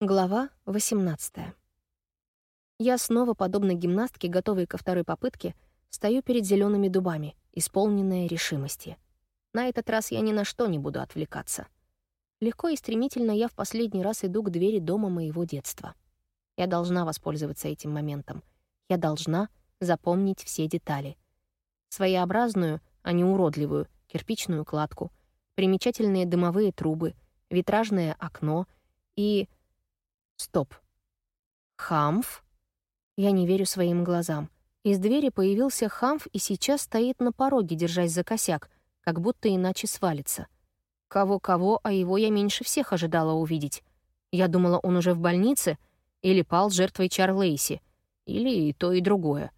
Глава 18. Я снова, подобно гимнастке, готовой ко второй попытке, стою перед зелеными дубами, исполненная решимости. На этот раз я ни на что не буду отвлекаться. Легко и стремительно я в последний раз иду к двери дома моего детства. Я должна воспользоваться этим моментом. Я должна запомнить все детали. Своеобразную, а не уродливую, кирпичную кладку, примечательные дымовые трубы, витражное окно и Стоп. Хамф? Я не верю своим глазам. Из двери появился Хамф и сейчас стоит на пороге, держась за косяк, как будто иначе свалится. Кого-кого, а его я меньше всех ожидала увидеть. Я думала, он уже в больнице или пал жертвой Чарлейси, или и то, и другое.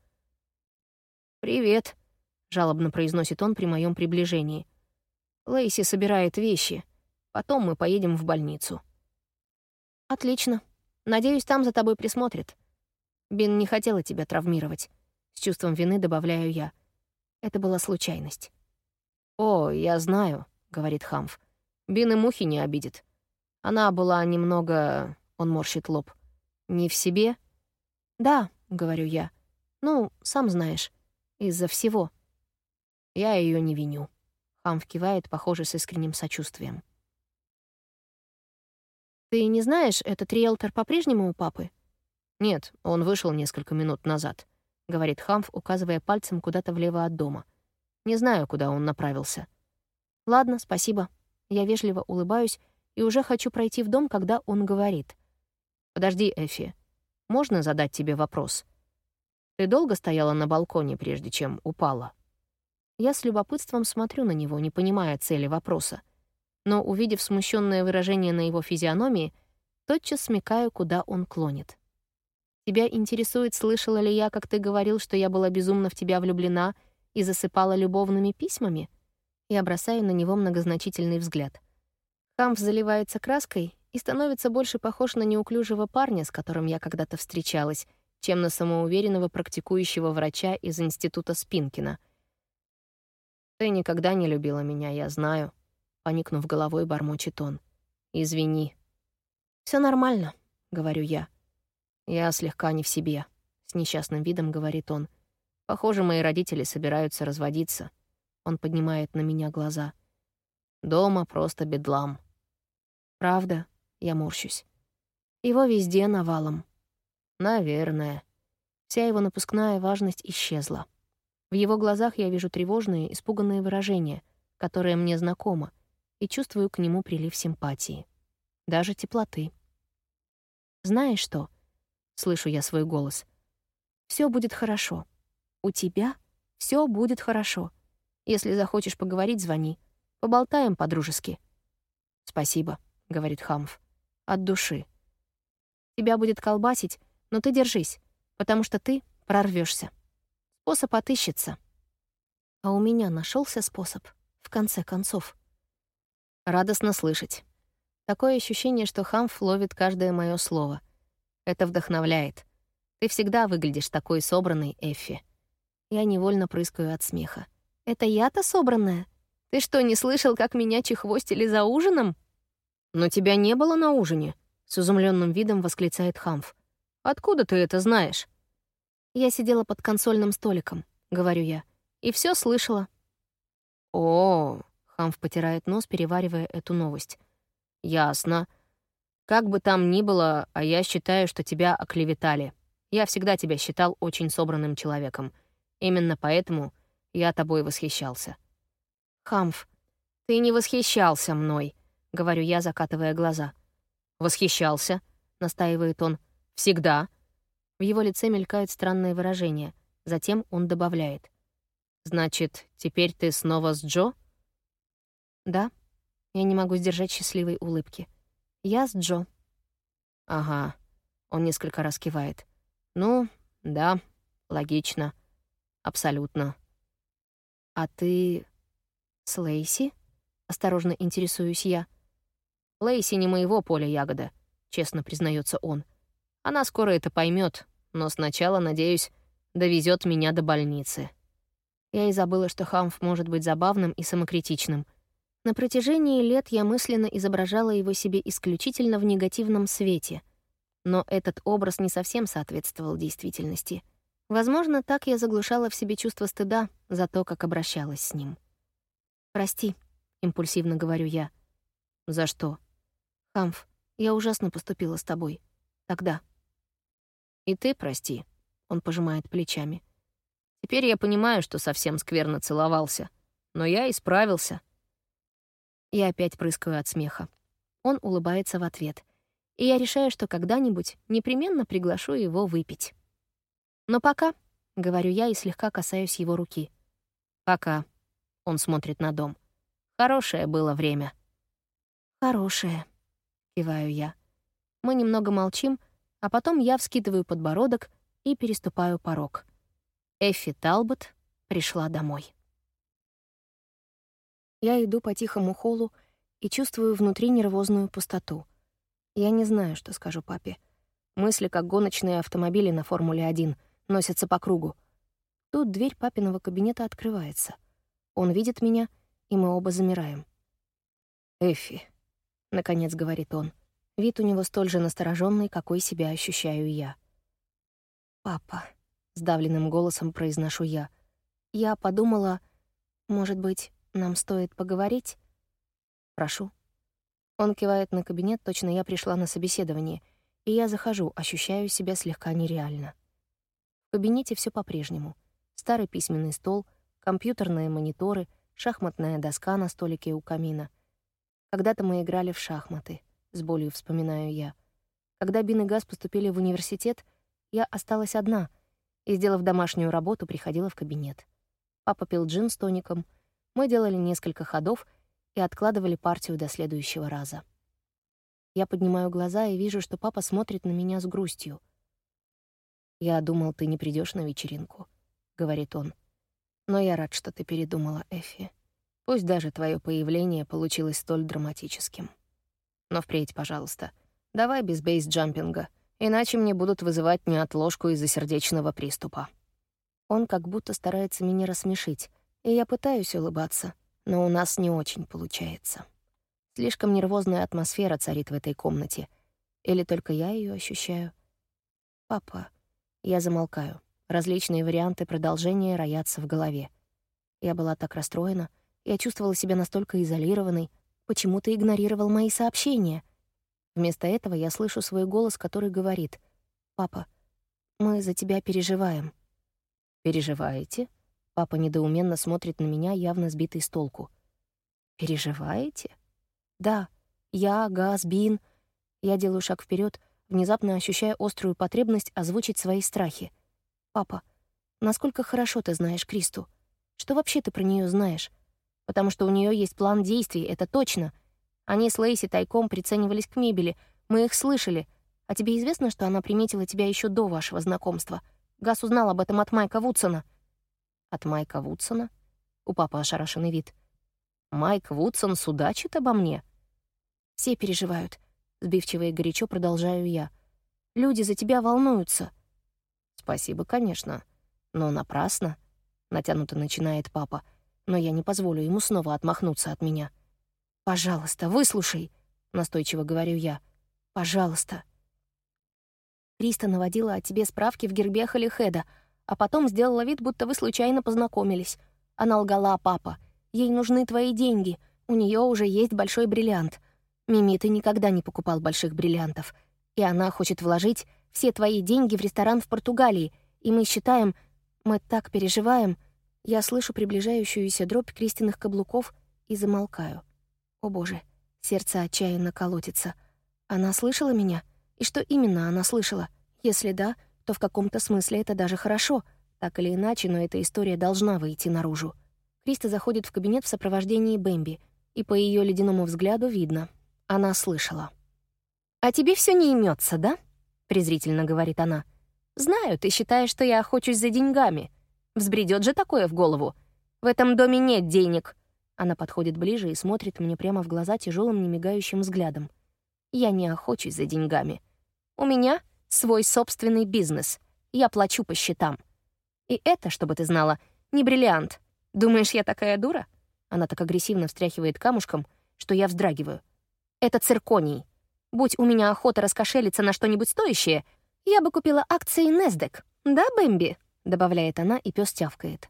«Привет», — жалобно произносит он при моем приближении. «Лейси собирает вещи. Потом мы поедем в больницу». «Отлично. Надеюсь, там за тобой присмотрят. Бин не хотела тебя травмировать. С чувством вины добавляю я. Это была случайность». «О, я знаю», — говорит Хамф. «Бин и мухи не обидит. Она была немного...» — он морщит лоб. «Не в себе?» «Да», — говорю я. «Ну, сам знаешь, из-за всего». Я ее не виню. Хамф кивает, похоже, с искренним сочувствием. «Ты не знаешь, этот риэлтор по-прежнему у папы?» «Нет, он вышел несколько минут назад», — говорит Хамф, указывая пальцем куда-то влево от дома. «Не знаю, куда он направился». «Ладно, спасибо». Я вежливо улыбаюсь и уже хочу пройти в дом, когда он говорит. «Подожди, Эфи. Можно задать тебе вопрос? Ты долго стояла на балконе, прежде чем упала?» Я с любопытством смотрю на него, не понимая цели вопроса но, увидев смущенное выражение на его физиономии, тотчас смекаю, куда он клонит. «Тебя интересует, слышала ли я, как ты говорил, что я была безумно в тебя влюблена и засыпала любовными письмами?» Я бросаю на него многозначительный взгляд. Хамф заливается краской и становится больше похож на неуклюжего парня, с которым я когда-то встречалась, чем на самоуверенного практикующего врача из института Спинкина. «Ты никогда не любила меня, я знаю», поникнув головой, бормочет он. «Извини». Все нормально», — говорю я. «Я слегка не в себе», — с несчастным видом говорит он. «Похоже, мои родители собираются разводиться». Он поднимает на меня глаза. «Дома просто бедлам». «Правда?» — я морщусь. «Его везде навалом». «Наверное». Вся его напускная важность исчезла. В его глазах я вижу тревожные, испуганные выражения, которые мне знакомы, и чувствую к нему прилив симпатии. Даже теплоты. «Знаешь что?» — слышу я свой голос. Все будет хорошо. У тебя все будет хорошо. Если захочешь поговорить, звони. Поболтаем по-дружески». «Спасибо», — говорит Хамф. «От души. Тебя будет колбасить, но ты держись, потому что ты прорвешься. Способ отыщется». А у меня нашелся способ, в конце концов. Радостно слышать. Такое ощущение, что Хамф ловит каждое мое слово. Это вдохновляет. Ты всегда выглядишь такой собранной, Эффи. Я невольно прыскаю от смеха. Это я-то собранная? Ты что, не слышал, как меня чехвостили за ужином? Но тебя не было на ужине, с изумленным видом восклицает Хамф. Откуда ты это знаешь? Я сидела под консольным столиком, говорю я, и все слышала. О, Хамф потирает нос, переваривая эту новость. «Ясно. Как бы там ни было, а я считаю, что тебя оклеветали. Я всегда тебя считал очень собранным человеком. Именно поэтому я тобой восхищался». «Хамф, ты не восхищался мной», — говорю я, закатывая глаза. «Восхищался», — настаивает он. «Всегда». В его лице мелькают странные выражения. Затем он добавляет. «Значит, теперь ты снова с Джо?» «Да». Я не могу сдержать счастливой улыбки. «Я с Джо». «Ага». Он несколько раз кивает. «Ну, да, логично. Абсолютно». «А ты... с Лейси?» — осторожно интересуюсь я. «Лейси не моего поля ягода», — честно признается он. «Она скоро это поймет, но сначала, надеюсь, довезет меня до больницы». Я и забыла, что Хамф может быть забавным и самокритичным — на протяжении лет я мысленно изображала его себе исключительно в негативном свете — Но этот образ не совсем соответствовал действительности. Возможно, так я заглушала в себе чувство стыда за то, как обращалась с ним. «Прости», — импульсивно говорю я. «За что?» «Хамф, я ужасно поступила с тобой. Тогда». «И ты прости», — он пожимает плечами. «Теперь я понимаю, что совсем скверно целовался. Но я исправился». Я опять прыскаю от смеха. Он улыбается в ответ. И я решаю, что когда-нибудь непременно приглашу его выпить. «Но пока», — говорю я и слегка касаюсь его руки. «Пока», — он смотрит на дом. «Хорошее было время». «Хорошее», — киваю я. Мы немного молчим, а потом я вскидываю подбородок и переступаю порог. Эффи Талбот пришла домой. Я иду по тихому холлу и чувствую внутри нервозную пустоту. Я не знаю, что скажу папе. Мысли, как гоночные автомобили на Формуле-1, носятся по кругу. Тут дверь папиного кабинета открывается. Он видит меня, и мы оба замираем. «Эффи», — наконец говорит он. Вид у него столь же настороженный, какой себя ощущаю я. «Папа», — сдавленным голосом произношу я. «Я подумала, может быть, нам стоит поговорить? Прошу. Он кивает на кабинет, точно я пришла на собеседование, и я захожу, ощущаю себя слегка нереально. В кабинете все по-прежнему. Старый письменный стол, компьютерные мониторы, шахматная доска на столике у камина. Когда-то мы играли в шахматы, с болью вспоминаю я. Когда Бин и Газ поступили в университет, я осталась одна и, сделав домашнюю работу, приходила в кабинет. Папа пил джин с тоником — мы делали несколько ходов и откладывали партию до следующего раза. Я поднимаю глаза и вижу, что папа смотрит на меня с грустью. «Я думал, ты не придешь на вечеринку», — говорит он. «Но я рад, что ты передумала, Эффи. Пусть даже твое появление получилось столь драматическим. Но впредь, пожалуйста, давай без бейс-джампинга, иначе мне будут вызывать неотложку из-за сердечного приступа». Он как будто старается меня рассмешить, и я пытаюсь улыбаться, но у нас не очень получается. Слишком нервозная атмосфера царит в этой комнате. Или только я ее ощущаю? Папа. Я замолкаю. Различные варианты продолжения роятся в голове. Я была так расстроена, я чувствовала себя настолько изолированной. Почему ты игнорировал мои сообщения? Вместо этого я слышу свой голос, который говорит, «Папа, мы за тебя переживаем». «Переживаете?» Папа недоуменно смотрит на меня, явно сбитый с толку. «Переживаете?» «Да. Я, Газ, Бин». Я делаю шаг вперед, внезапно ощущая острую потребность озвучить свои страхи. «Папа, насколько хорошо ты знаешь Кристу? Что вообще ты про нее знаешь? Потому что у нее есть план действий, это точно. Они с Лейси тайком приценивались к мебели, мы их слышали. А тебе известно, что она приметила тебя еще до вашего знакомства? Газ узнал об этом от Майка Вудсона». От Майка Вудсона? У папы ошарашенный вид. Майк Вудсон судачит обо мне? Все переживают. Сбивчиво и горячо продолжаю я. Люди за тебя волнуются. Спасибо, конечно. Но напрасно. Натянуто начинает папа. Но я не позволю ему снова отмахнуться от меня. «Пожалуйста, выслушай», — настойчиво говорю я. «Пожалуйста». Криста наводила о тебе справки в Гербехале Хеда — а потом сделала вид, будто вы случайно познакомились. Она лгала, папа. Ей нужны твои деньги. У нее уже есть большой бриллиант. Мими, ты никогда не покупал больших бриллиантов. И она хочет вложить все твои деньги в ресторан в Португалии. И мы считаем... Мы так переживаем. Я слышу приближающуюся дробь Кристиных каблуков и замолкаю. О боже, сердце отчаянно колотится. Она слышала меня? И что именно она слышала? Если да, то в каком-то смысле это даже хорошо. Так или иначе, но эта история должна выйти наружу. Криста заходит в кабинет в сопровождении Бэмби, и по ее ледяному взгляду видно. Она слышала. «А тебе все не имется, да?» — презрительно говорит она. «Знаю, ты считаешь, что я охочусь за деньгами. Взбредет же такое в голову. В этом доме нет денег». Она подходит ближе и смотрит мне прямо в глаза тяжелым немигающим взглядом. «Я не охочусь за деньгами. У меня свой собственный бизнес. Я плачу по счетам. И это, чтобы ты знала, не бриллиант. Думаешь, я такая дура? Она так агрессивно встряхивает камушком, что я вздрагиваю. Это цирконий. Будь у меня охота раскошелиться на что-нибудь стоящее, я бы купила акции NASDAQ. Да, Бэмби?» — добавляет она, и пес тявкает.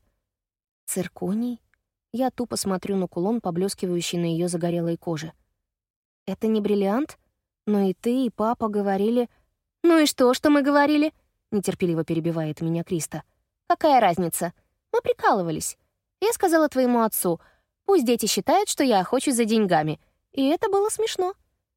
«Цирконий?» Я тупо смотрю на кулон, поблескивающий на ее загорелой коже. «Это не бриллиант? Но и ты, и папа говорили...» «Ну и что, что мы говорили?» — нетерпеливо перебивает меня Криста. «Какая разница? Мы прикалывались. Я сказала твоему отцу, пусть дети считают, что я охочусь за деньгами. И это было смешно.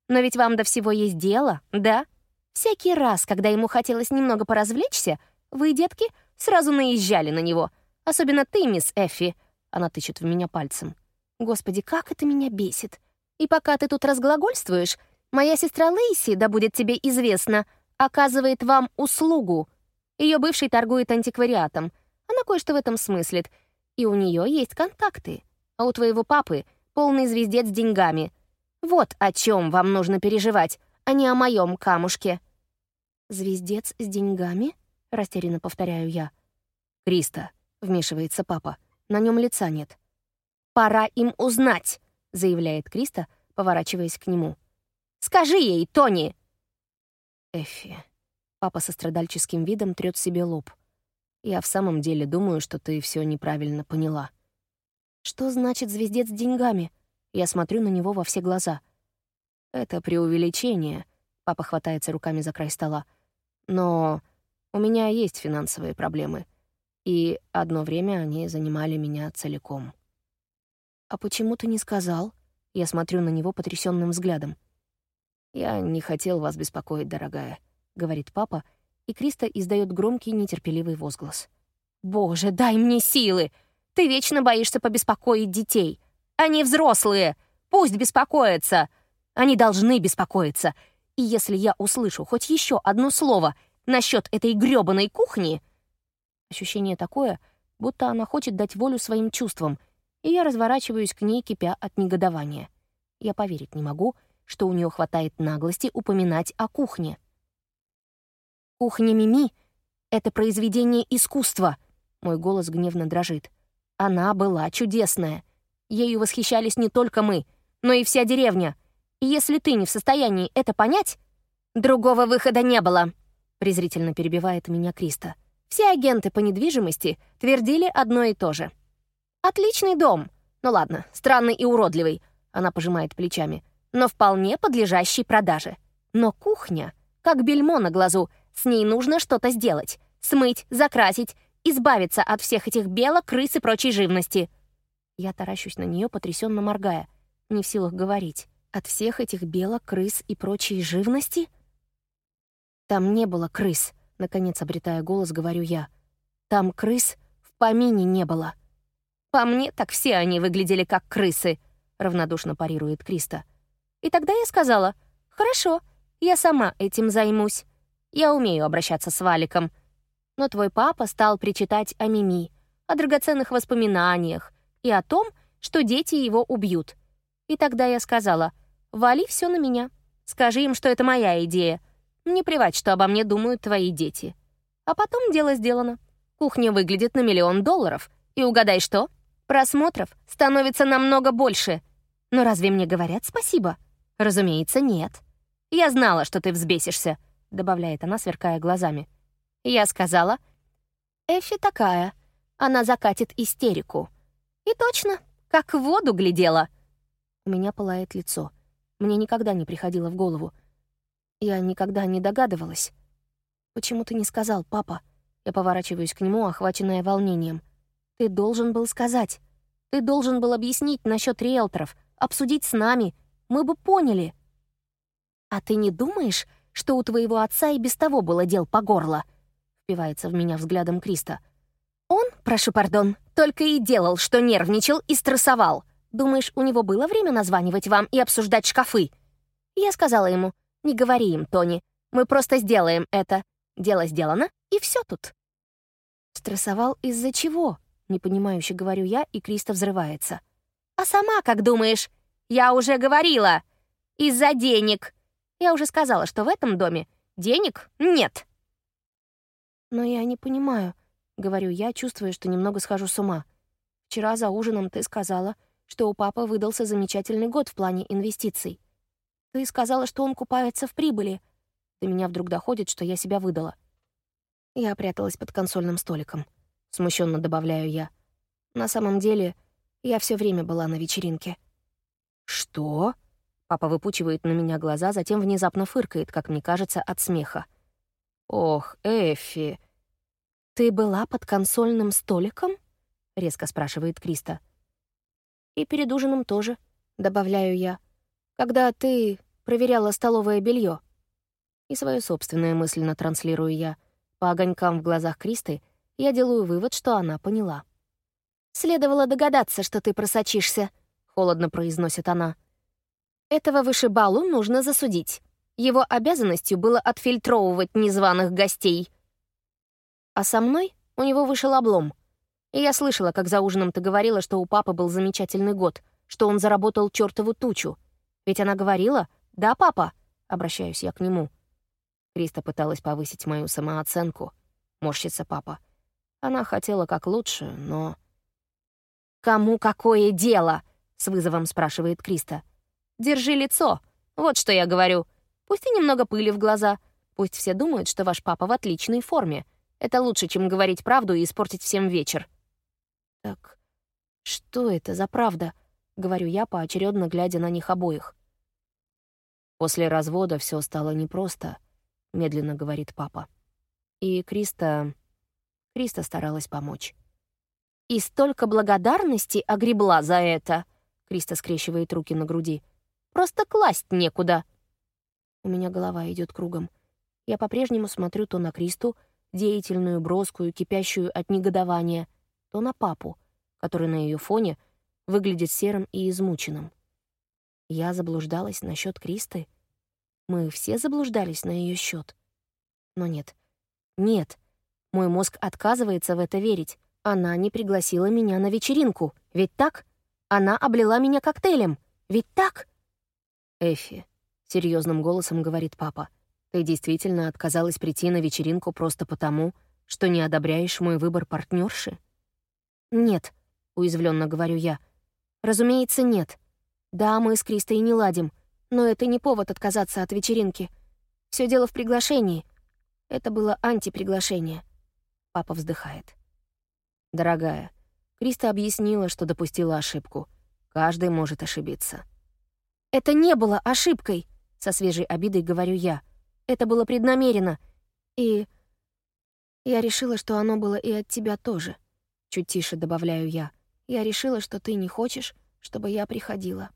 Но ведь вам до всего есть дело, да? Всякий раз, когда ему хотелось немного поразвлечься, вы, детки, сразу наезжали на него. Особенно ты, мисс Эффи. Она тычет в меня пальцем. Господи, как это меня бесит. И пока ты тут разглагольствуешь, моя сестра Лейси, да будет тебе известно, оказывает вам услугу. Ее бывший торгует антиквариатом. Она кое-что в этом смыслит. И у нее есть контакты. А у твоего папы полный звездец с деньгами. Вот о чем вам нужно переживать, а не о моем камушке. «Звездец с деньгами?» — растерянно повторяю я. «Криста», — вмешивается папа, — «на нем лица нет». «Пора им узнать», — заявляет Криста, поворачиваясь к нему. «Скажи ей, Тони!» «Эффи», — папа со страдальческим видом трёт себе лоб. «Я в самом деле думаю, что ты все неправильно поняла». «Что значит звездец с деньгами?» Я смотрю на него во все глаза. «Это преувеличение», — папа хватается руками за край стола. «Но у меня есть финансовые проблемы, и одно время они занимали меня целиком». «А почему ты не сказал?» Я смотрю на него потрясенным взглядом. «Я не хотел вас беспокоить, дорогая», — говорит папа, и Криста издает громкий нетерпеливый возглас. «Боже, дай мне силы! Ты вечно боишься побеспокоить детей. Они взрослые. Пусть беспокоятся. Они должны беспокоиться. И если я услышу хоть еще одно слово насчет этой грёбаной кухни... Ощущение такое, будто она хочет дать волю своим чувствам, и я разворачиваюсь к ней, кипя от негодования. Я поверить не могу, что у нее хватает наглости упоминать о кухне. «Кухня Мими — это произведение искусства», — мой голос гневно дрожит. «Она была чудесная. Ею восхищались не только мы, но и вся деревня. И если ты не в состоянии это понять, другого выхода не было», — презрительно перебивает меня Криста. Все агенты по недвижимости твердили одно и то же. «Отличный дом. Ну ладно, странный и уродливый», — она пожимает плечами, «но вполне подлежащий продаже. Но кухня, как бельмо на глазу, с ней нужно что-то сделать. Смыть, закрасить, избавиться от всех этих белок, крыс и прочей живности». Я таращусь на нее, потрясенно моргая, не в силах говорить. От всех этих белок, крыс и прочей живности? Там не было крыс, наконец обретая голос, говорю я. Там крыс в помине не было. По мне, так все они выглядели как крысы, равнодушно парирует Криста. И тогда я сказала, хорошо, я сама этим займусь. Я умею обращаться с Валиком. Но твой папа стал причитать о Мими, о драгоценных воспоминаниях, и о том, что дети его убьют. И тогда я сказала, «Вали все на меня. Скажи им, что это моя идея. Не плевать, что обо мне думают твои дети». А потом дело сделано. Кухня выглядит на миллион долларов. И угадай что? Просмотров становится намного больше. Но разве мне говорят спасибо? Разумеется, нет. «Я знала, что ты взбесишься», — добавляет она, сверкая глазами. Я сказала, «Эфи такая. Она закатит истерику. И точно, как в воду глядела. У меня пылает лицо. Мне никогда не приходило в голову. Я никогда не догадывалась. «Почему ты не сказал, папа?» Я поворачиваюсь к нему, охваченная волнением. «Ты должен был сказать. Ты должен был объяснить насчет риэлторов, обсудить с нами. Мы бы поняли». «А ты не думаешь, что у твоего отца и без того было дел по горло?» Впивается в меня взглядом Криста. «Он, прошу пардон, только и делал, что нервничал и стрессовал. Думаешь, у него было время названивать вам и обсуждать шкафы?» Я сказала ему, «Не говори им, Тони, мы просто сделаем это. Дело сделано, и все тут». «Стрессовал из-за чего?» — непонимающе говорю я, и Криста взрывается. «А сама как думаешь? Я уже говорила. Из-за денег. Я уже сказала, что в этом доме денег нет». «Но я не понимаю», Говорю я, чувствуя, что немного схожу с ума. Вчера за ужином ты сказала, что у папы выдался замечательный год в плане инвестиций. Ты сказала, что он купается в прибыли. До меня вдруг доходит, что я себя выдала. Я пряталась под консольным столиком. Смущенно добавляю я. На самом деле, я все время была на вечеринке. «Что?» Папа выпучивает на меня глаза, затем внезапно фыркает, как мне кажется, от смеха. «Ох, Эффи!» «Ты была под консольным столиком?» — резко спрашивает Криста. «И перед ужином тоже», — добавляю я. «Когда ты проверяла столовое белье. И свою собственную мысленно транслирую я. По огонькам в глазах Кристы я делаю вывод, что она поняла. «Следовало догадаться, что ты просочишься», — холодно произносит она. «Этого вышибалу нужно засудить. Его обязанностью было отфильтровывать незваных гостей». А со мной у него вышел облом. И я слышала, как за ужином ты говорила, что у папы был замечательный год, что он заработал чертову тучу. Ведь она говорила, «Да, папа?» — обращаюсь я к нему. Криста пыталась повысить мою самооценку. Морщится папа. Она хотела как лучше, но... «Кому какое дело?» — с вызовом спрашивает Криста. «Держи лицо. Вот что я говорю. Пусть и немного пыли в глаза. Пусть все думают, что ваш папа в отличной форме. Это лучше, чем говорить правду и испортить всем вечер». «Так что это за правда?» — говорю я, поочередно глядя на них обоих. После развода все стало непросто, медленно говорит папа. И Криста... Криста старалась помочь. «И столько благодарности огребла за это!» Криста скрещивает руки на груди. «Просто класть некуда!» У меня голова идет кругом. Я по-прежнему смотрю то на Кристу, деятельную, броскую, кипящую от негодования, то на папу, который на ее фоне выглядит серым и измученным. Я заблуждалась насчет Кристы. Мы все заблуждались на ее счет. Но нет. Нет. Мой мозг отказывается в это верить. Она не пригласила меня на вечеринку. Ведь так? Она облила меня коктейлем. Ведь так? Эфи, серьезным голосом говорит папа, ты действительно отказалась прийти на вечеринку просто потому, что не одобряешь мой выбор партнерши? Нет, уязвленно говорю я. Разумеется, нет. Да, мы с Кристой не ладим, но это не повод отказаться от вечеринки. Все дело в приглашении. Это было антиприглашение. Папа вздыхает. Дорогая, Криста объяснила, что допустила ошибку. Каждый может ошибиться. Это не было ошибкой, со свежей обидой говорю я. Это было преднамеренно. И я решила, что оно было и от тебя тоже. Чуть тише добавляю я. Я решила, что ты не хочешь, чтобы я приходила.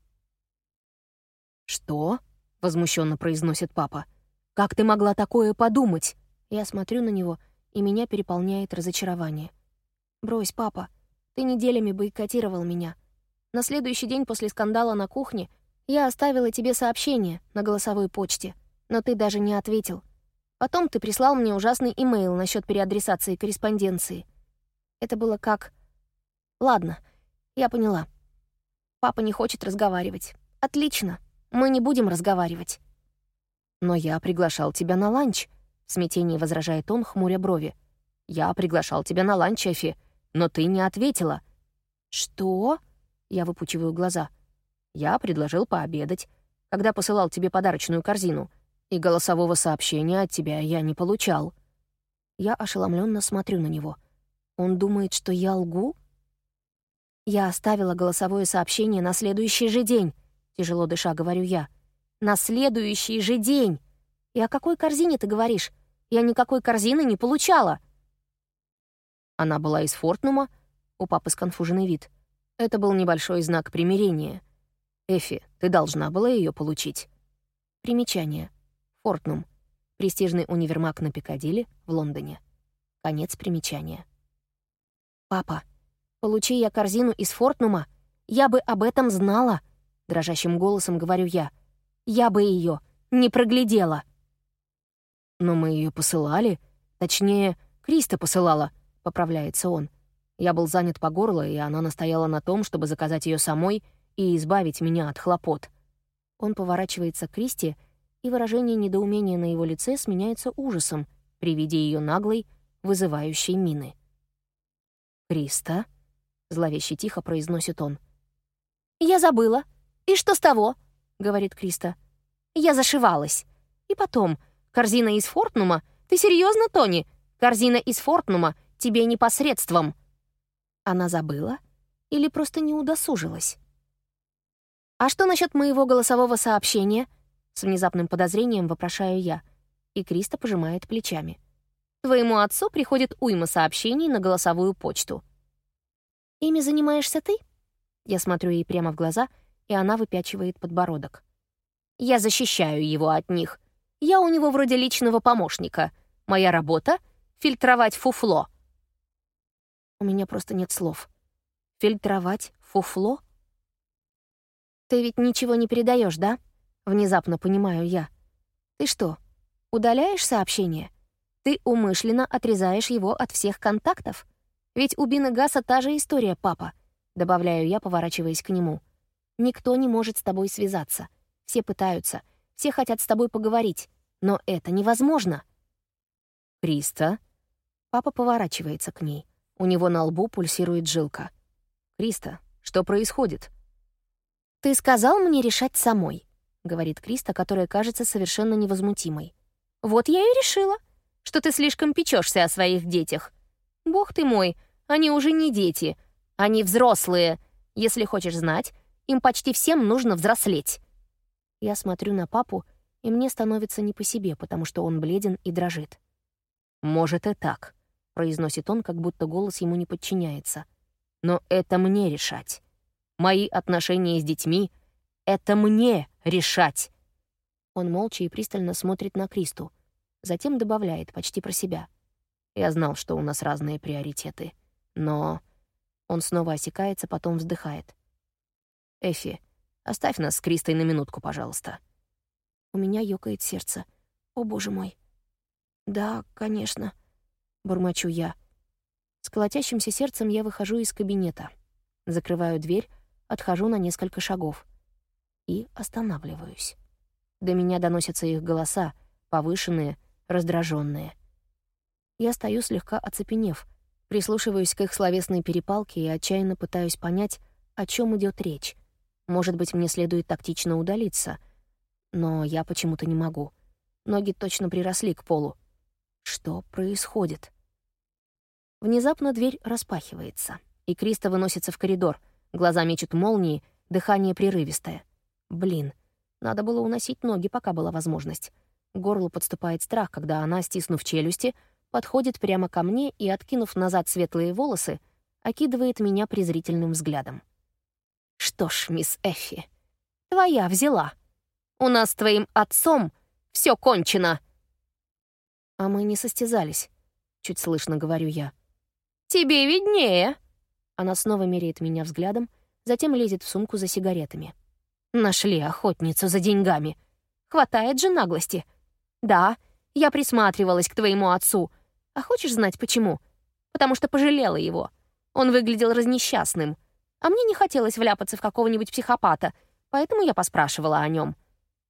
«Что?» — возмущенно произносит папа. «Как ты могла такое подумать?» Я смотрю на него, и меня переполняет разочарование. «Брось, папа, ты неделями бойкотировал меня. На следующий день после скандала на кухне я оставила тебе сообщение на голосовой почте, но ты даже не ответил. Потом ты прислал мне ужасный имейл насчет переадресации корреспонденции. Это было как... Ладно, я поняла. Папа не хочет разговаривать. Отлично. Мы не будем разговаривать». «Но я приглашал тебя на ланч», — в смятении возражает он, хмуря брови. «Я приглашал тебя на ланч, Эфи, но ты не ответила». «Что?» — я выпучиваю глаза. «Я предложил пообедать, когда посылал тебе подарочную корзину, и голосового сообщения от тебя я не получал». Я ошеломленно смотрю на него. Он думает, что я лгу? Я оставила голосовое сообщение на следующий же день. Тяжело дыша, говорю я. На следующий же день. И о какой корзине ты говоришь? Я никакой корзины не получала. Она была из Фортнума. У папы сконфуженный вид. Это был небольшой знак примирения. Эфи, ты должна была ее получить. Примечание. Фортнум. Престижный универмаг на Пикадилли в Лондоне. Конец примечания. «Папа, получи я корзину из Фортнума, я бы об этом знала», — дрожащим голосом говорю я. «Я бы ее не проглядела». «Но мы ее посылали. Точнее, Криста посылала», — поправляется он. Я был занят по горло, и она настояла на том, чтобы заказать ее самой и избавить меня от хлопот. Он поворачивается к Кристи, и выражение недоумения на его лице сменяется ужасом при виде ее наглой, вызывающей мины. «Криста?» — зловеще тихо произносит он. «Я забыла», «И что с того?» — говорит Криста. Я зашивалась. И потом, корзина из Фортнума? Ты серьезно, Тони? Корзина из Фортнума тебе непосредством. Она забыла или просто не удосужилась? «А что насчет моего голосового сообщения?» С внезапным подозрением вопрошаю я, и Криста пожимает плечами. «Твоему отцу приходит уйма сообщений на голосовую почту». «Ими занимаешься ты?» Я смотрю ей прямо в глаза, и она выпячивает подбородок. «Я защищаю его от них. Я у него вроде личного помощника. Моя работа — фильтровать фуфло». У меня просто нет слов. Фильтровать фуфло? Ты ведь ничего не передаешь, да? Внезапно понимаю я. Ты что, удаляешь сообщение? Ты умышленно отрезаешь его от всех контактов? Ведь у Бина Гаса та же история, папа. Добавляю я, поворачиваясь к нему. Никто не может с тобой связаться. Все пытаются. Все хотят с тобой поговорить. Но это невозможно. Криста. Папа поворачивается к ней. У него на лбу пульсирует жилка. «Криста, что происходит?» «Ты сказал мне решать самой», — говорит Криста, которая кажется совершенно невозмутимой. «Вот я и решила, что ты слишком печешься о своих детях. Бог ты мой, они уже не дети, они взрослые. Если хочешь знать, им почти всем нужно взрослеть». Я смотрю на папу, и мне становится не по себе, потому что он бледен и дрожит. «Может, и так», — произносит он, как будто голос ему не подчиняется. «Но это мне решать. Мои отношения с детьми — это мне решать». Он молча и пристально смотрит на Кристу, затем добавляет почти про себя. «Я знал, что у нас разные приоритеты, но...» Он снова осекается, потом вздыхает. «Эфи, оставь нас с Кристой на минутку, пожалуйста». У меня ёкает сердце. «О, боже мой». «Да, конечно». — бормочу я. С колотящимся сердцем я выхожу из кабинета. Закрываю дверь, отхожу на несколько шагов. И останавливаюсь. До меня доносятся их голоса, повышенные, раздраженные. Я стою слегка оцепенев, прислушиваюсь к их словесной перепалке и отчаянно пытаюсь понять, о чем идет речь. Может быть, мне следует тактично удалиться, но я почему-то не могу. Ноги точно приросли к полу. Что происходит? Внезапно дверь распахивается, и Криста выносится в коридор. Глаза мечут молнии, дыхание прерывистое. Блин, надо было уносить ноги, пока была возможность. Горло подступает страх, когда она, стиснув челюсти, подходит прямо ко мне и, откинув назад светлые волосы, окидывает меня презрительным взглядом. «Что ж, мисс Эффи, твоя взяла. У нас с твоим отцом все кончено!» «А мы не состязались», — чуть слышно говорю я. «Тебе виднее». Она снова меряет меня взглядом, затем лезет в сумку за сигаретами. Нашли охотницу за деньгами. Хватает же наглости. Да, я присматривалась к твоему отцу. А хочешь знать почему? Потому что пожалела его. Он выглядел разнесчастным. А мне не хотелось вляпаться в какого-нибудь психопата, поэтому я поспрашивала о нем.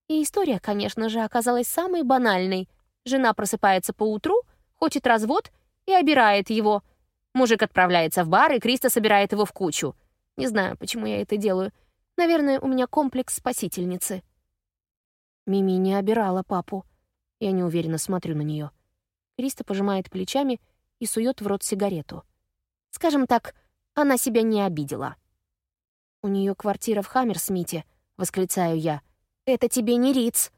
И история, конечно же, оказалась самой банальной. Жена просыпается по утру, хочет развод и обирает его — Мужик отправляется в бар, и Криста собирает его в кучу. Не знаю, почему я это делаю. Наверное, у меня комплекс спасительницы. Мими не обирала папу. Я неуверенно смотрю на нее. Криста пожимает плечами и сует в рот сигарету. Скажем так, она себя не обидела. «У нее квартира в Хаммерсмите», — восклицаю я. «Это тебе не Риц».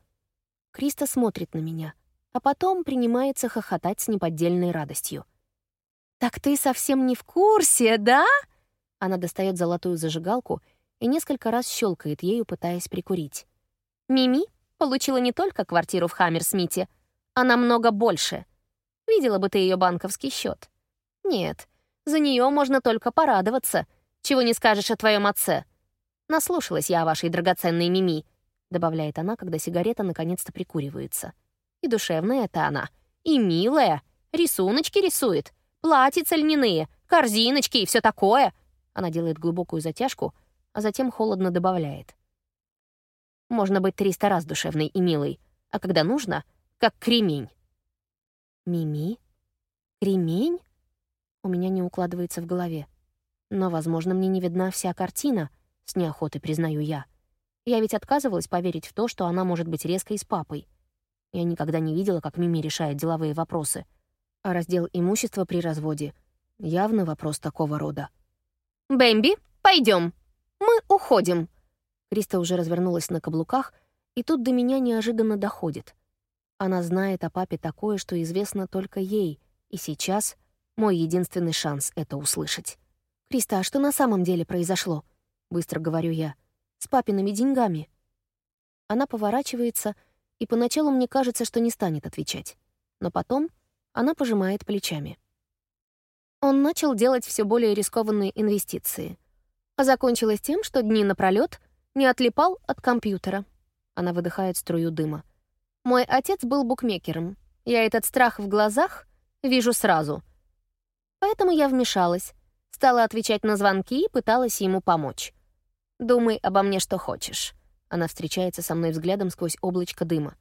Криста смотрит на меня, а потом принимается хохотать с неподдельной радостью. «Так ты совсем не в курсе, да?» Она достает золотую зажигалку и несколько раз щелкает ею, пытаясь прикурить. «Мими получила не только квартиру в Хаммерсмите, а намного больше. Видела бы ты ее банковский счет. Нет, за нее можно только порадоваться. Чего не скажешь о твоем отце. Наслушалась я о вашей драгоценной Мими», добавляет она, когда сигарета наконец-то прикуривается. «И душевная это она, и милая, рисуночки рисует. Платьица льняные, корзиночки и все такое. Она делает глубокую затяжку, а затем холодно добавляет. Можно быть триста раз душевной и милой, а когда нужно, как кремень. Мими? Кремень? У меня не укладывается в голове. Но, возможно, мне не видна вся картина, с неохотой признаю я. Я ведь отказывалась поверить в то, что она может быть резкой с папой. Я никогда не видела, как Мими решает деловые вопросы. А раздел имущества при разводе — явно вопрос такого рода. «Бэмби, пойдем, Мы уходим!» Криста уже развернулась на каблуках, и тут до меня неожиданно доходит. Она знает о папе такое, что известно только ей, и сейчас мой единственный шанс это услышать. «Криста, а что на самом деле произошло?» — быстро говорю я. «С папиными деньгами». Она поворачивается, и поначалу мне кажется, что не станет отвечать. Но потом она пожимает плечами. Он начал делать все более рискованные инвестиции. А закончилось тем, что дни напролёт не отлипал от компьютера. Она выдыхает струю дыма. Мой отец был букмекером. Я этот страх в глазах вижу сразу. Поэтому я вмешалась, стала отвечать на звонки и пыталась ему помочь. «Думай обо мне, что хочешь». Она встречается со мной взглядом сквозь облачко дыма.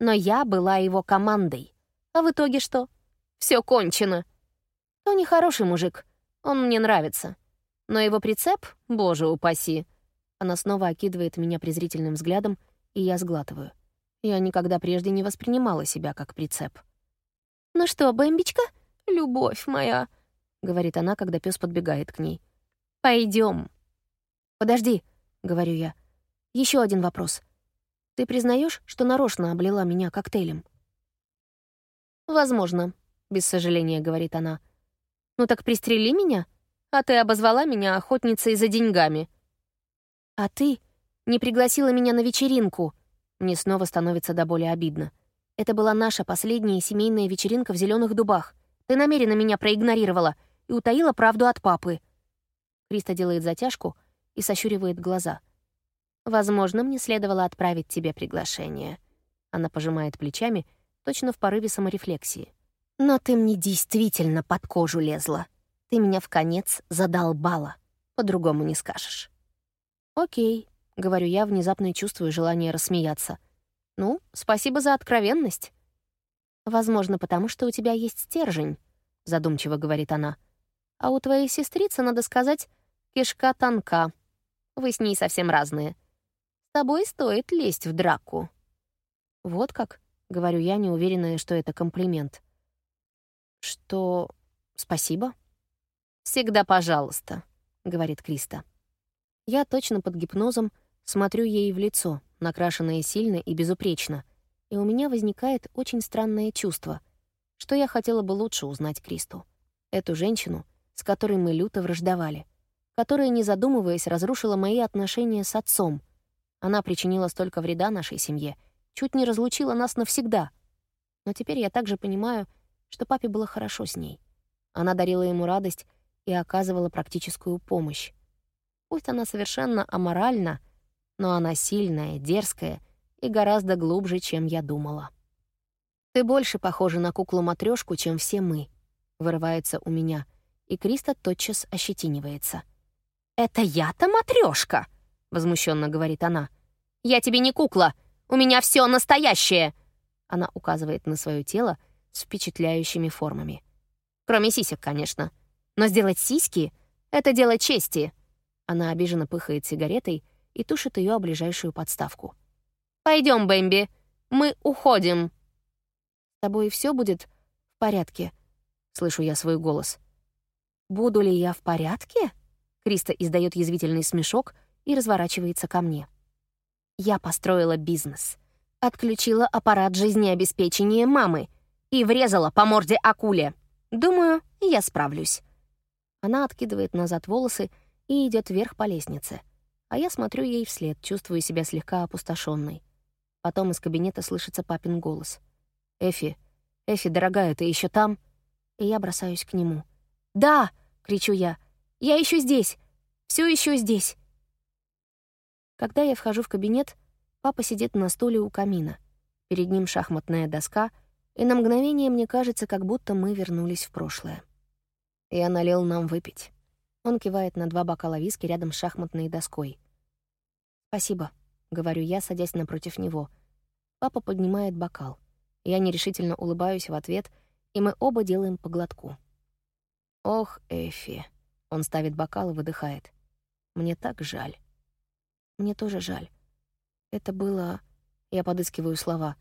Но я была его командой. А в итоге что? Все кончено. Тони хороший мужик. Он мне нравится. Но его прицеп, боже упаси. Она снова окидывает меня презрительным взглядом, и я сглатываю. Я никогда прежде не воспринимала себя как прицеп. «Ну что, Бэмбичка? Любовь моя!» — говорит она, когда пес подбегает к ней. Пойдем. «Подожди», — говорю я. Еще один вопрос. Ты признаешь, что нарочно облила меня коктейлем?» «Возможно», — без сожаления говорит она. «Ну так пристрели меня, а ты обозвала меня охотницей за деньгами». «А ты не пригласила меня на вечеринку», мне снова становится до боли обидно. Это была наша последняя семейная вечеринка в зеленых дубах. Ты намеренно меня проигнорировала и утаила правду от папы. Криста делает затяжку и сощуривает глаза. Возможно, мне следовало отправить тебе приглашение. Она пожимает плечами, точно в порыве саморефлексии. Но ты мне действительно под кожу лезла. Ты меня в конец задолбала. По-другому не скажешь. Окей, — говорю я, внезапно чувствую желание рассмеяться. «Ну, спасибо за откровенность». «Возможно, потому что у тебя есть стержень», — задумчиво говорит она. «А у твоей сестрицы, надо сказать, кишка тонка. Вы с ней совсем разные. С тобой стоит лезть в драку». «Вот как?» — говорю я, неуверенная, что это комплимент. «Что... спасибо?» «Всегда пожалуйста», — говорит Криста. Я точно под гипнозом Смотрю ей в лицо, накрашенное сильно и безупречно, и у меня возникает очень странное чувство, что я хотела бы лучше узнать Кристу. Эту женщину, с которой мы люто враждовали, которая, не задумываясь, разрушила мои отношения с отцом. Она причинила столько вреда нашей семье, чуть не разлучила нас навсегда. Но теперь я также понимаю, что папе было хорошо с ней. Она дарила ему радость и оказывала практическую помощь. Пусть она совершенно аморальна, но она сильная, дерзкая и гораздо глубже, чем я думала. «Ты больше похожа на куклу матрешку чем все мы», — вырывается у меня, и Криста тотчас ощетинивается. «Это я-то матрешка, возмущенно говорит она. «Я тебе не кукла! У меня все настоящее!» Она указывает на свое тело с впечатляющими формами. Кроме сисек, конечно. Но сделать сиськи — это дело чести. Она обиженно пыхает сигаретой, и тушит ее о ближайшую подставку. Пойдем, Бэмби, мы уходим. С тобой все будет в порядке, слышу я свой голос. Буду ли я в порядке? Криста издает язвительный смешок и разворачивается ко мне. Я построила бизнес, отключила аппарат жизнеобеспечения мамы и врезала по морде акуле. Думаю, я справлюсь. Она откидывает назад волосы и идет вверх по лестнице а я смотрю ей вслед, чувствую себя слегка опустошенной. Потом из кабинета слышится папин голос. «Эфи, Эфи, дорогая, ты еще там?» И я бросаюсь к нему. «Да!» — кричу я. «Я еще здесь! Все еще здесь!» Когда я вхожу в кабинет, папа сидит на стуле у камина. Перед ним шахматная доска, и на мгновение мне кажется, как будто мы вернулись в прошлое. Я налил нам выпить. Он кивает на два бокала виски рядом с шахматной доской. «Спасибо», — говорю я, садясь напротив него. Папа поднимает бокал. Я нерешительно улыбаюсь в ответ, и мы оба делаем по глотку. «Ох, Эфи», — он ставит бокал и выдыхает. «Мне так жаль». «Мне тоже жаль», Это было... Я подыскиваю слова.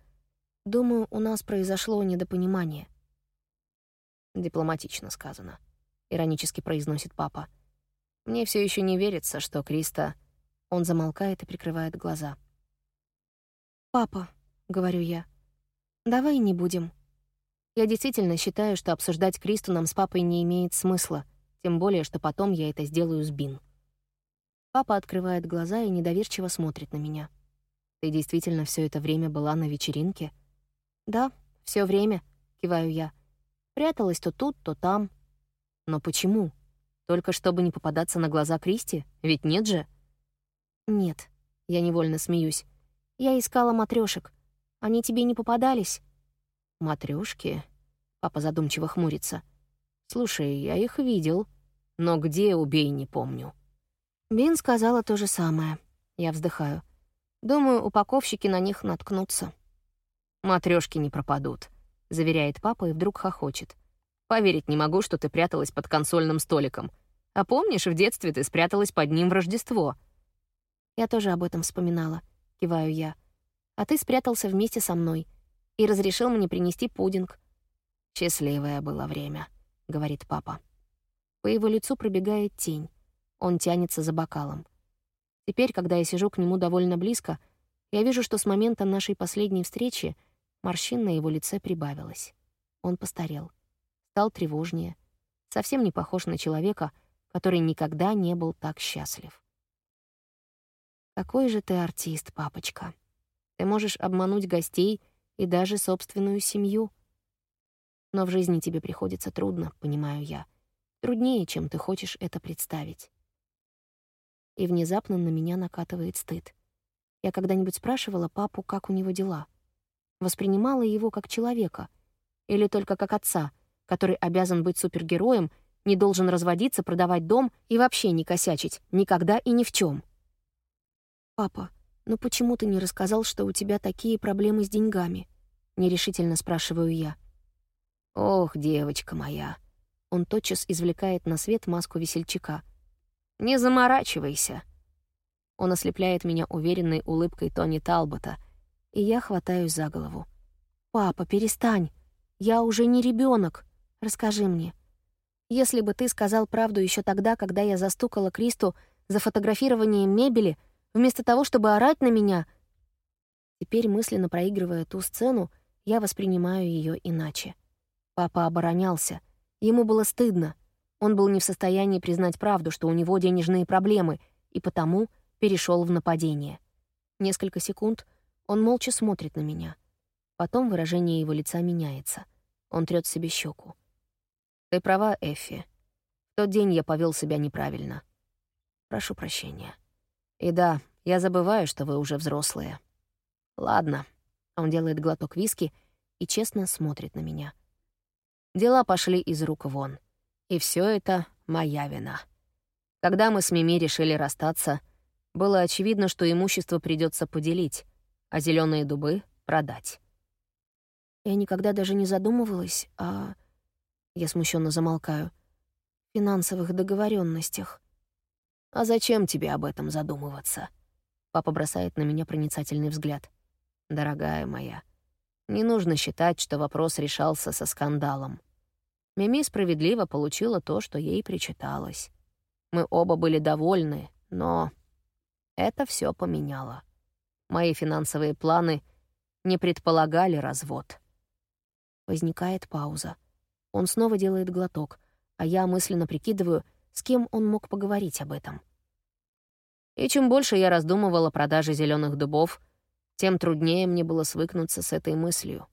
Думаю, у нас произошло недопонимание. Дипломатично сказано. Иронически произносит папа. Мне все еще не верится, что Криста... Он замолкает и прикрывает глаза. «Папа», — говорю я, — «давай не будем». Я действительно считаю, что обсуждать Кристу нам с папой не имеет смысла, тем более, что потом я это сделаю с Бин. Папа открывает глаза и недоверчиво смотрит на меня. «Ты действительно все это время была на вечеринке?» «Да, все время», — киваю я. Пряталась то тут, то там. Но почему? Только чтобы не попадаться на глаза Кристи? Ведь нет же? Нет, я невольно смеюсь. Я искала матрешек. Они тебе не попадались? Матрешки? Папа задумчиво хмурится. Слушай, я их видел. Но где, убей, не помню. Бин сказала то же самое. Я вздыхаю. Думаю, упаковщики на них наткнутся. Матрешки не пропадут, заверяет папа и вдруг хохочет. Поверить не могу, что ты пряталась под консольным столиком. А помнишь, в детстве ты спряталась под ним в Рождество? Я тоже об этом вспоминала, киваю я. А ты спрятался вместе со мной и разрешил мне принести пудинг. Счастливое было время, говорит папа. По его лицу пробегает тень. Он тянется за бокалом. Теперь, когда я сижу к нему довольно близко, я вижу, что с момента нашей последней встречи морщин на его лице прибавилось. Он постарел, стал тревожнее, совсем не похож на человека, который никогда не был так счастлив. «Какой же ты артист, папочка. Ты можешь обмануть гостей и даже собственную семью. Но в жизни тебе приходится трудно, понимаю я. Труднее, чем ты хочешь это представить и внезапно на меня накатывает стыд. Я когда-нибудь спрашивала папу, как у него дела? Воспринимала его как человека или только как отца, который обязан быть супергероем, не должен разводиться, продавать дом и вообще не косячить, никогда и ни в чем. «Папа, ну почему ты не рассказал, что у тебя такие проблемы с деньгами?» — нерешительно спрашиваю я. «Ох, девочка моя!» Он тотчас извлекает на свет маску весельчака — не заморачивайся. Он ослепляет меня уверенной улыбкой Тони Талбота, и я хватаюсь за голову. «Папа, перестань. Я уже не ребенок. Расскажи мне. Если бы ты сказал правду еще тогда, когда я застукала Кристу за фотографированием мебели, вместо того, чтобы орать на меня...» Теперь, мысленно проигрывая ту сцену, я воспринимаю ее иначе. Папа оборонялся. Ему было стыдно — он был не в состоянии признать правду, что у него денежные проблемы, и потому перешел в нападение. Несколько секунд он молча смотрит на меня. Потом выражение его лица меняется. Он трёт себе щеку. «Ты права, Эффи. В тот день я повел себя неправильно. Прошу прощения. И да, я забываю, что вы уже взрослые. Ладно». Он делает глоток виски и честно смотрит на меня. Дела пошли из рук вон. И все это моя вина. Когда мы с Мими решили расстаться, было очевидно, что имущество придется поделить, а зеленые дубы — продать. Я никогда даже не задумывалась о... Я смущенно замолкаю. Финансовых договоренностях. А зачем тебе об этом задумываться? Папа бросает на меня проницательный взгляд. Дорогая моя, не нужно считать, что вопрос решался со скандалом. Мими справедливо получила то, что ей причиталось. Мы оба были довольны, но это все поменяло. Мои финансовые планы не предполагали развод. Возникает пауза. Он снова делает глоток, а я мысленно прикидываю, с кем он мог поговорить об этом. И чем больше я раздумывала о продаже зеленых дубов, тем труднее мне было свыкнуться с этой мыслью.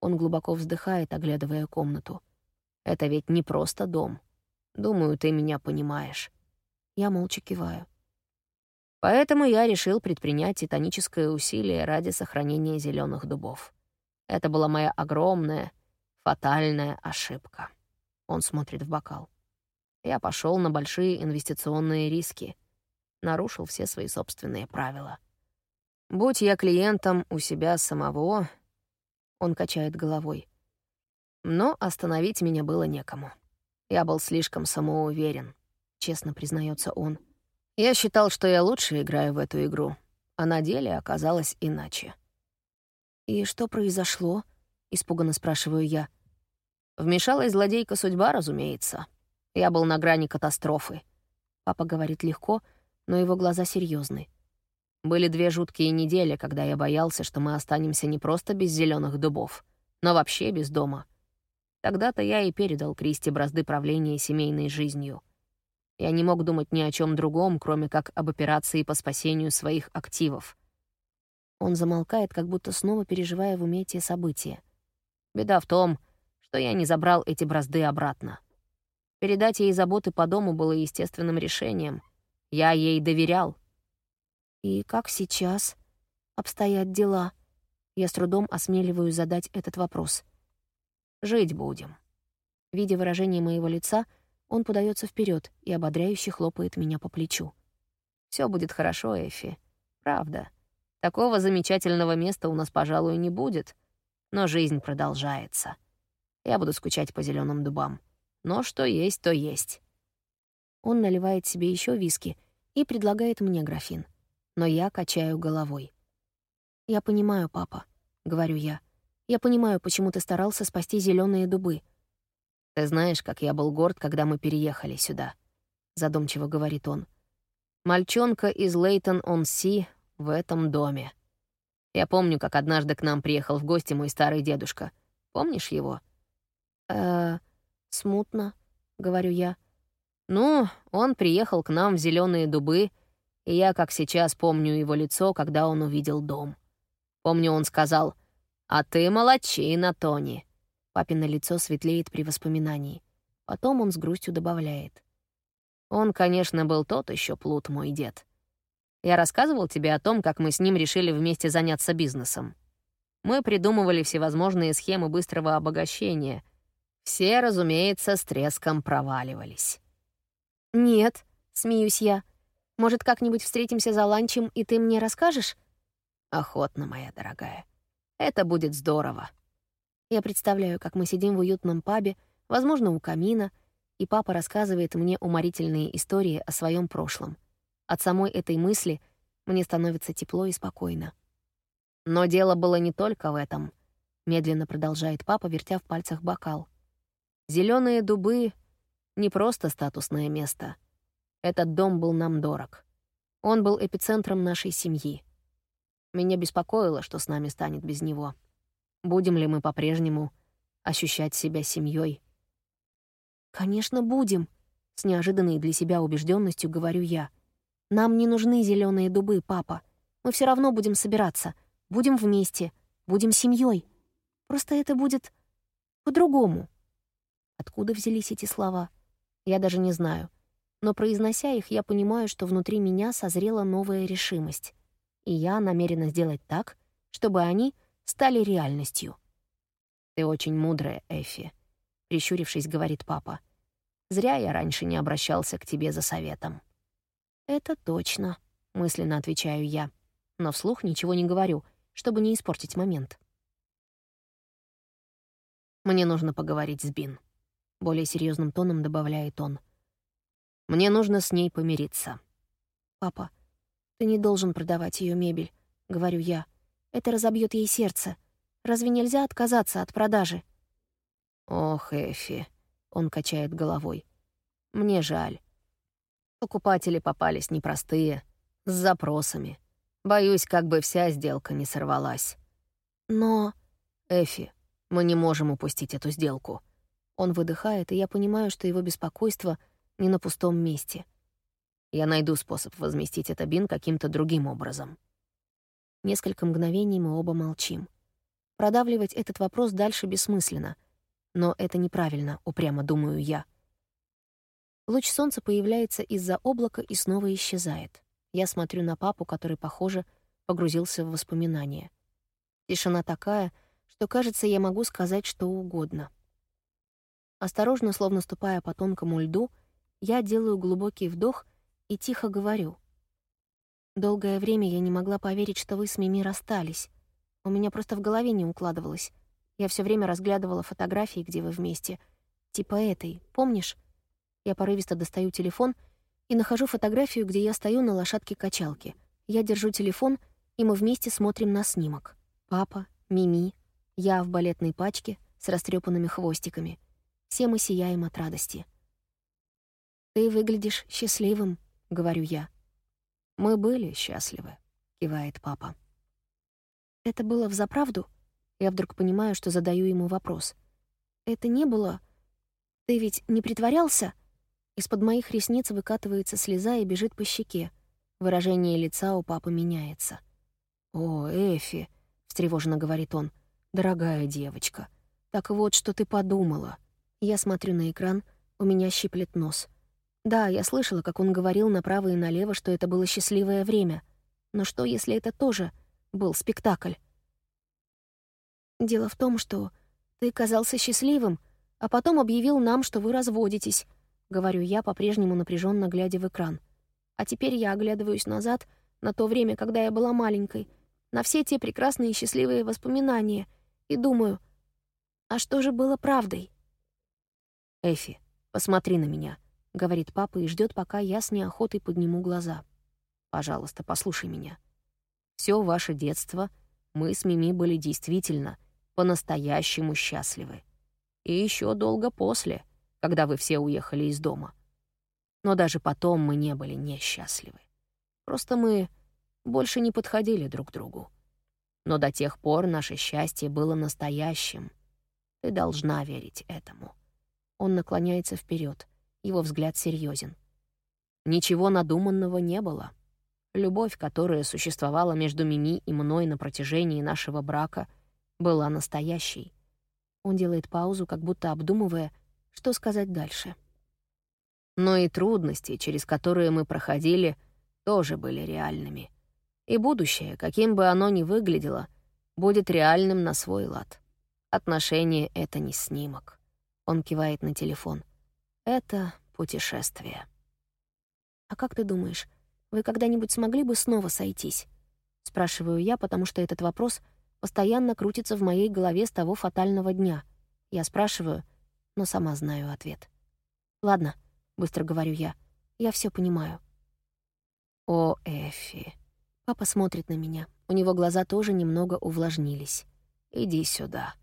Он глубоко вздыхает, оглядывая комнату. Это ведь не просто дом. Думаю, ты меня понимаешь. Я молча киваю. Поэтому я решил предпринять титаническое усилие ради сохранения зеленых дубов. Это была моя огромная, фатальная ошибка. Он смотрит в бокал. Я пошел на большие инвестиционные риски, нарушил все свои собственные правила. Будь я клиентом у себя самого, он качает головой. Но остановить меня было некому. Я был слишком самоуверен, честно признается он. Я считал, что я лучше играю в эту игру. а на деле оказалось иначе. «И что произошло?» — испуганно спрашиваю я. Вмешалась злодейка судьба, разумеется. Я был на грани катастрофы. Папа говорит легко, но его глаза серьезны. Были две жуткие недели, когда я боялся, что мы останемся не просто без зеленых дубов, но вообще без дома. Тогда-то я и передал Кристи бразды правления семейной жизнью. Я не мог думать ни о чем другом, кроме как об операции по спасению своих активов. Он замолкает, как будто снова переживая в уме те события. Беда в том, что я не забрал эти бразды обратно. Передать ей заботы по дому было естественным решением. Я ей доверял. И как сейчас обстоят дела? Я с трудом осмеливаю задать этот вопрос. Жить будем. Видя выражение моего лица, он подается вперед и ободряюще хлопает меня по плечу. Все будет хорошо, Эфи. Правда. Такого замечательного места у нас, пожалуй, не будет, но жизнь продолжается. Я буду скучать по зеленым дубам. Но что есть, то есть. Он наливает себе еще виски и предлагает мне графин. Но я качаю головой. «Я понимаю, папа», — говорю я. «Я понимаю, почему ты старался спасти зеленые дубы». «Ты знаешь, как я был горд, когда мы переехали сюда», — задумчиво говорит он. «Мальчонка из Лейтон-он-Си в этом доме. Я помню, как однажды к нам приехал в гости мой старый дедушка. Помнишь его? э смутно, говорю я. Ну, он приехал к нам в зеленые дубы, и я, как сейчас, помню его лицо, когда он увидел дом. Помню, он сказал, «А ты молодчина, Тони». Папино лицо светлеет при воспоминании. Потом он с грустью добавляет. Он, конечно, был тот еще плут, мой дед. Я рассказывал тебе о том, как мы с ним решили вместе заняться бизнесом. Мы придумывали всевозможные схемы быстрого обогащения. Все, разумеется, с треском проваливались. «Нет», — смеюсь я. «Может, как-нибудь встретимся за ланчем, и ты мне расскажешь?» «Охотно, моя дорогая. Это будет здорово». Я представляю, как мы сидим в уютном пабе, возможно, у камина, и папа рассказывает мне уморительные истории о своем прошлом. От самой этой мысли мне становится тепло и спокойно. Но дело было не только в этом, медленно продолжает папа, вертя в пальцах бокал. Зеленые дубы — не просто статусное место. Этот дом был нам дорог. Он был эпицентром нашей семьи. Меня беспокоило, что с нами станет без него. Будем ли мы по-прежнему ощущать себя семьей? «Конечно, будем», — с неожиданной для себя убежденностью говорю я — нам не нужны зеленые дубы, папа. Мы все равно будем собираться. Будем вместе. Будем семьей. Просто это будет по-другому. Откуда взялись эти слова? Я даже не знаю. Но произнося их, я понимаю, что внутри меня созрела новая решимость. И я намерена сделать так, чтобы они стали реальностью. «Ты очень мудрая, Эфи», — прищурившись, говорит папа. «Зря я раньше не обращался к тебе за советом». «Это точно», — мысленно отвечаю я, но вслух ничего не говорю, чтобы не испортить момент. «Мне нужно поговорить с Бин», — более серьезным тоном добавляет он. «Мне нужно с ней помириться». «Папа, ты не должен продавать ее мебель», — говорю я. «Это разобьет ей сердце. Разве нельзя отказаться от продажи?» «Ох, Эфи», — он качает головой. «Мне жаль. Покупатели попались непростые, с запросами. Боюсь, как бы вся сделка не сорвалась. Но... Эфи, мы не можем упустить эту сделку. Он выдыхает, и я понимаю, что его беспокойство не на пустом месте. Я найду способ возместить это бин каким-то другим образом. Несколько мгновений мы оба молчим. Продавливать этот вопрос дальше бессмысленно. Но это неправильно, упрямо думаю я. Луч солнца появляется из-за облака и снова исчезает. Я смотрю на папу, который, похоже, погрузился в воспоминания. Тишина такая, что, кажется, я могу сказать что угодно. Осторожно, словно ступая по тонкому льду, я делаю глубокий вдох и тихо говорю. «Долгое время я не могла поверить, что вы с Мими расстались. У меня просто в голове не укладывалось. Я все время разглядывала фотографии, где вы вместе. Типа этой, помнишь? Я порывисто достаю телефон и нахожу фотографию, где я стою на лошадке качалки, я держу телефон, и мы вместе смотрим на снимок. Папа, Мими, я в балетной пачке с растрепанными хвостиками. Все мы сияем от радости. «Ты выглядишь счастливым», — говорю я. «Мы были счастливы», — кивает папа. «Это было взаправду?» Я вдруг понимаю, что задаю ему вопрос. «Это не было... Ты ведь не притворялся?» Из-под моих ресниц выкатывается слеза и бежит по щеке. Выражение лица у папы меняется. «О, Эфи», — встревоженно говорит он, — «дорогая девочка, так вот, что ты подумала». Я смотрю на экран, у меня щиплет нос. Да, я слышала, как он говорил направо и налево, что это было счастливое время. Но что, если это тоже был спектакль? Дело в том, что ты казался счастливым, а потом объявил нам, что вы разводитесь, говорю я, по-прежнему напряженно глядя в экран. А теперь я оглядываюсь назад, на то время, когда я была маленькой, на все те прекрасные счастливые воспоминания, и думаю, а что же было правдой? «Эфи, посмотри на меня», — говорит папа и ждет, пока я с неохотой подниму глаза. «Пожалуйста, послушай меня. Все ваше детство мы с Мими были действительно по-настоящему счастливы. И еще долго после, когда вы все уехали из дома. Но даже потом мы не были несчастливы. Просто мы больше не подходили друг другу. Но до тех пор наше счастье было настоящим. Ты должна верить этому. Он наклоняется вперед, его взгляд серьезен. Ничего надуманного не было. Любовь, которая существовала между Мими и мной на протяжении нашего брака, была настоящей. Он делает паузу, как будто обдумывая, что сказать дальше. Но и трудности, через которые мы проходили, тоже были реальными. И будущее, каким бы оно ни выглядело, будет реальным на свой лад. Отношения — это не снимок. Он кивает на телефон. Это путешествие. «А как ты думаешь, вы когда-нибудь смогли бы снова сойтись?» Спрашиваю я, потому что этот вопрос постоянно крутится в моей голове с того фатального дня. Я спрашиваю, но сама знаю ответ. «Ладно», — быстро говорю я, — «я все понимаю». «О, Эфи». Папа смотрит на меня. У него глаза тоже немного увлажнились. «Иди сюда».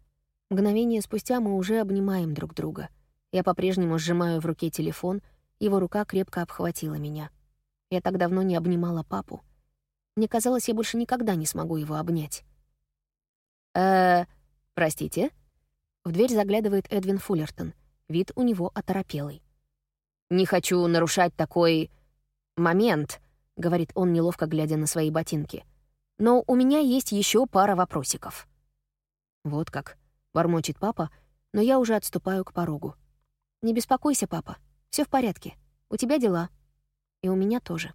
Мгновение спустя мы уже обнимаем друг друга. Я по-прежнему сжимаю в руке телефон, его рука крепко обхватила меня. Я так давно не обнимала папу. Мне казалось, я больше никогда не смогу его обнять. э простите?» В дверь заглядывает Эдвин Фуллертон. Вид у него оторопелый. «Не хочу нарушать такой... момент», — говорит он, неловко глядя на свои ботинки. «Но у меня есть еще пара вопросиков». «Вот как», — бормочет папа, но я уже отступаю к порогу. «Не беспокойся, папа. все в порядке. У тебя дела. И у меня тоже».